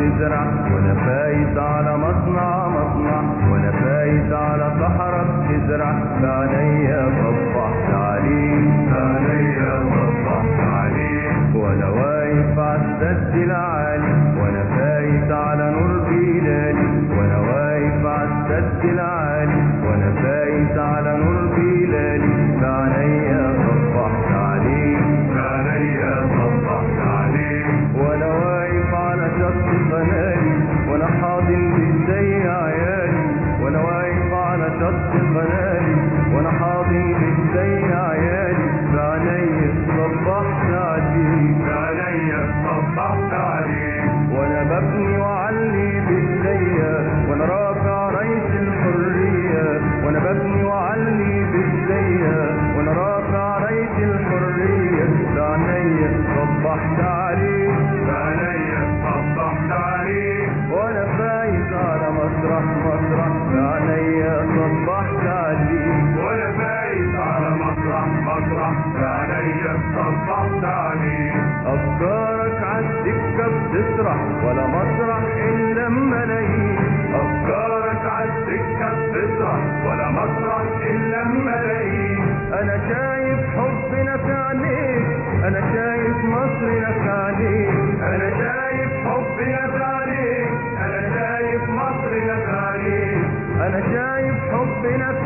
تزرع وأنا فايت على مصنع مصنع وأنا فايت على صحرا تزرع فعليا بفرح تعليم فعليا بفرح تعليم. وأنا واقف على السد العالي وأنا فايت على نور بيلالي. وأنا واقف على السد العالي وأنا فايت على نور بيلالي. فعليا وعلي بايديا وأنا رافع راية الحرية بعينيا صبحت عليك. عليا صبحت عليك. وأنا فايز على مسرح مسرح. بعينيا صبحت عليك. وأنا فايت على مسرح مسرح. عليا صبحت عليك. أفكارك عالسكة بتسرح ولا مسرح إلا ملايين. أفكارك عالسكه أنا شايف حبنا في عينيك أنا شايف مصر لك أنا شايف حبنا في عينيك أنا شايف مصر لك أنا شايف حبنا في